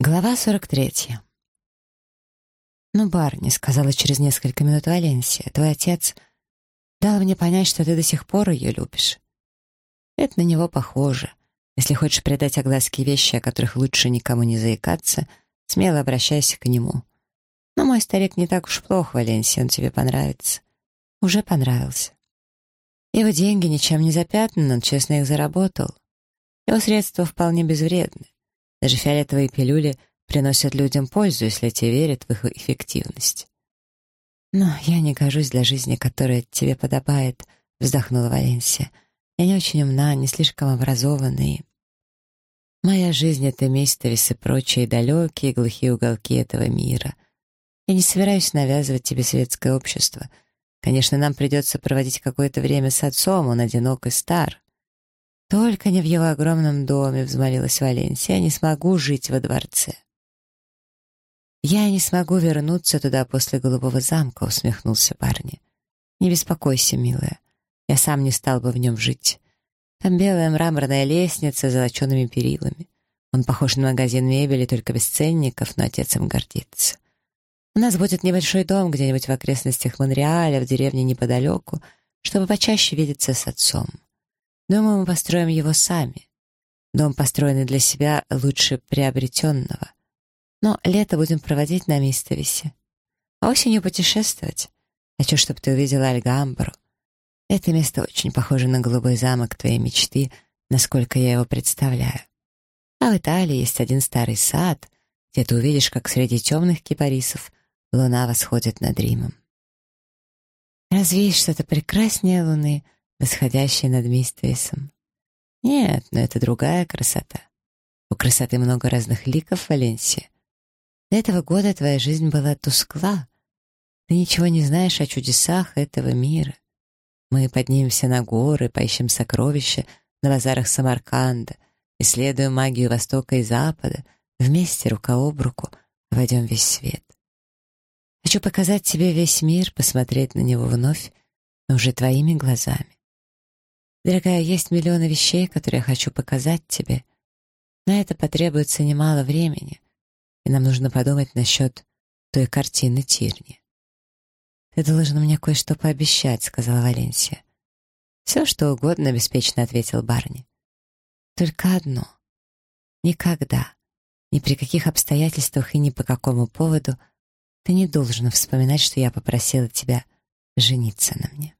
Глава 43. «Ну, барни», — сказала через несколько минут Валенсия, — «твой отец дал мне понять, что ты до сих пор ее любишь. Это на него похоже. Если хочешь передать огласке вещи, о которых лучше никому не заикаться, смело обращайся к нему. Но мой старик не так уж плох, Валенсия, он тебе понравится. Уже понравился. Его деньги ничем не запятнаны, он честно их заработал. Его средства вполне безвредны. Даже фиолетовые пилюли приносят людям пользу, если те верят в их эффективность. «Но я не гожусь для жизни, которая тебе подобает», — вздохнула Валенсия. «Я не очень умна, не слишком образована и...» «Моя жизнь — это Мейстовис и прочие далекие глухие уголки этого мира. Я не собираюсь навязывать тебе светское общество. Конечно, нам придется проводить какое-то время с отцом, он одинок и стар. «Только не в его огромном доме», — взмолилась Валенсия, — «я не смогу жить во дворце». «Я не смогу вернуться туда после Голубого замка», — усмехнулся парень. «Не беспокойся, милая, я сам не стал бы в нем жить. Там белая мраморная лестница с золочеными перилами. Он похож на магазин мебели, только без ценников, но отец им гордится. У нас будет небольшой дом где-нибудь в окрестностях Монреаля, в деревне неподалеку, чтобы почаще видеться с отцом. Думаю, мы построим его сами. Дом, построенный для себя, лучше приобретенного. Но лето будем проводить на Мистовисе. А осенью путешествовать. Хочу, чтобы ты увидела Альгамбру. Это место очень похоже на голубой замок твоей мечты, насколько я его представляю. А в Италии есть один старый сад, где ты увидишь, как среди темных кипарисов луна восходит над Римом. Разве есть что-то прекраснее луны — восходящей над Миствейсом. Нет, но это другая красота. У красоты много разных ликов в Валенсии. До этого года твоя жизнь была тускла. Ты ничего не знаешь о чудесах этого мира. Мы поднимемся на горы, поищем сокровища на базарах Самарканда, исследуем магию Востока и Запада, вместе, рука об руку, войдем весь свет. Хочу показать тебе весь мир, посмотреть на него вновь, но уже твоими глазами. Дорогая, есть миллионы вещей, которые я хочу показать тебе. На это потребуется немало времени, и нам нужно подумать насчет той картины Тирни. «Ты должен мне кое-что пообещать», — сказала Валенсия. «Все, что угодно», — беспечно ответил Барни. «Только одно. Никогда, ни при каких обстоятельствах и ни по какому поводу ты не должен вспоминать, что я попросила тебя жениться на мне».